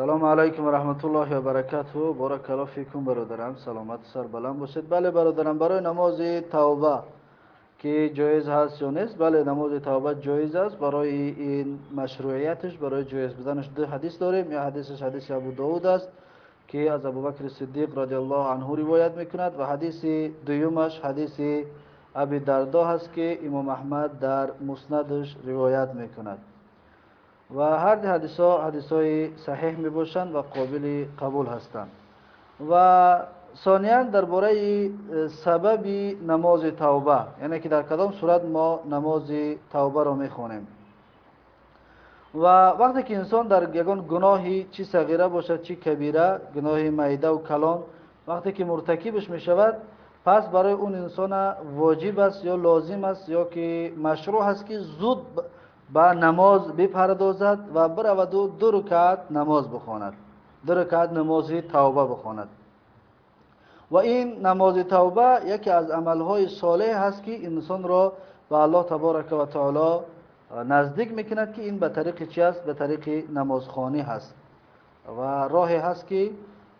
салому алайкум раҳматуллоҳи вабаракату боракалло фикум бародарам. Саломату сарбаланд бошед. Бале бародарам. Барои намози тавба ки ҷоиз ҳаст ё нест? Бале намози тавба ҷоиз аст? Барои ин машрӯияташ барои ҷоиз буданаш ду ҳадис дорем? Ё ҳадисаш ҳадиси абу довуд аст ки аз абубакри сиддиқ радиаллоҳу анҳу ривоят мекунад ва ҳадиси дуюмаш ҳадиси аби дардо ҳаст ки имом аҳмад дар муснадаш ривоят мекунад ва ҳарди ҳадисҳо ҳадисҳои саҳеҳ мебошанд ва қобили қабул ҳастанд. Ва сониян дар бораи э, сабаби намози тавба яъне ки дар кадом сурат мо намози тавбаро мехонем. Ва вақте ки инсон дар ягон гуноҳи чӣ сағира бошад чӣ кабира гуноҳи майдаву калон вақте ки муртакибаш мешавад пас барои он инсона воҷиб аст ё лозим аст ё ки машрӯъ аст ки зуд ба намоз бипардозад ва бираваду ду рукат намоз бихонад. Ду рукат намози тавба бихонад. Ва ин намози тавба яке аз амалҳои солеҳ ҳаст ки инсонро ба аллоҳ таборака ва таоло наздик мекунад ки ин ба тариқи чи аст? Ба тариқи намозхонӣ ҳаст. Ва роҳе ҳаст ки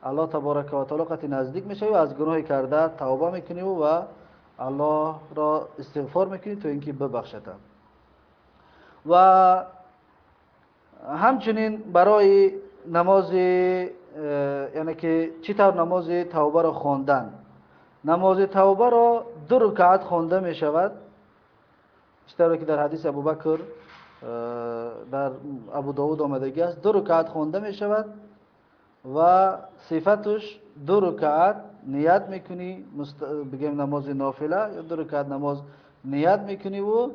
аллоҳ таборака ва таоло қати наздик мешавӣ аз гуноҳи карда тавба мекуниву ва аллоҳро истиғфор мекунӣ то ин ки бибахшатад ва ҳамчунин барои намози э, яъне ки чӣ тавр намози тавбаро хондан? Намози тавбаро ду рукаат хонда мешавад. Чӣ тавре ки дар ҳадиси абубакр э, дар абу довуд омадагӣ аст ду рукаат хонда мешавад ва сифатуш ду рукаат ният мекунӣ бигем намози нофила ё ду рукаат намоз ният мекуниву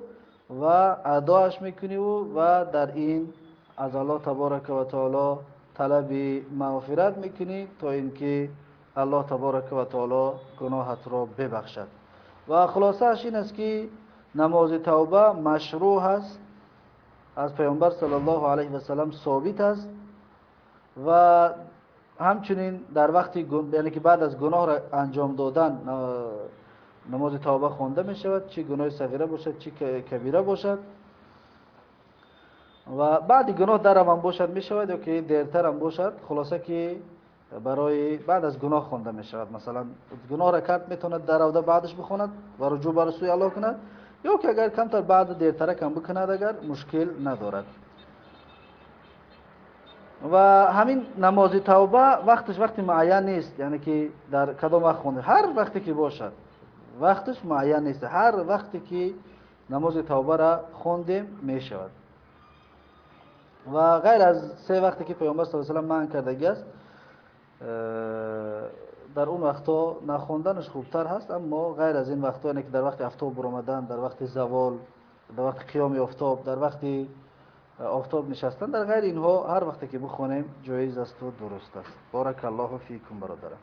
و اداش می‌کنی او و در این از الله تبارک و تعالی طلب مغفرت می‌کنی تا اینکه الله تبارک و تعالی گناهت را ببخشد. و خلاصه اش این است که نماز توبه مشروع است از پیامبر صلی الله علیه و سلم ثابت است و همچنین در وقتی یعنی که بعد از گناه را انجام دادن نماز توبه خونده می شود چه گناه صغیره باشد چه کبیره باشد. و بعد گناه در هم باشد می شود یا که دیرتر هم باشد. خلاصه که برای بعد از گناه خونده می شود. مثلا گناه را کرد می‌توند در بعدش بخواند و رجوع بر سوی الله کند. یا که اگر کمتر بعد دیرتر کم بکند اگر مشکل ندارد. و همین نماز توبه وقتش وقت معین نیست یعنی که در کدام وقت خونده. هر وقتی که باشد. وقتش معین نیست. هر وقتی که نماز توبه را خوندیم می شود و غیر از سه وقتی که پیامبر صلی الله علیه و من کردگی است در اون وقتا نخوندنش خوبتر هست اما غیر از این وقتا یعنی که در وقت افتاب برآمدن در وقت زوال در وقت قیام افتاب، در وقت افتاب نشستن در غیر اینها هر وقتی که بخونیم جایز است و درست است. بارک الله فیکم برادرم.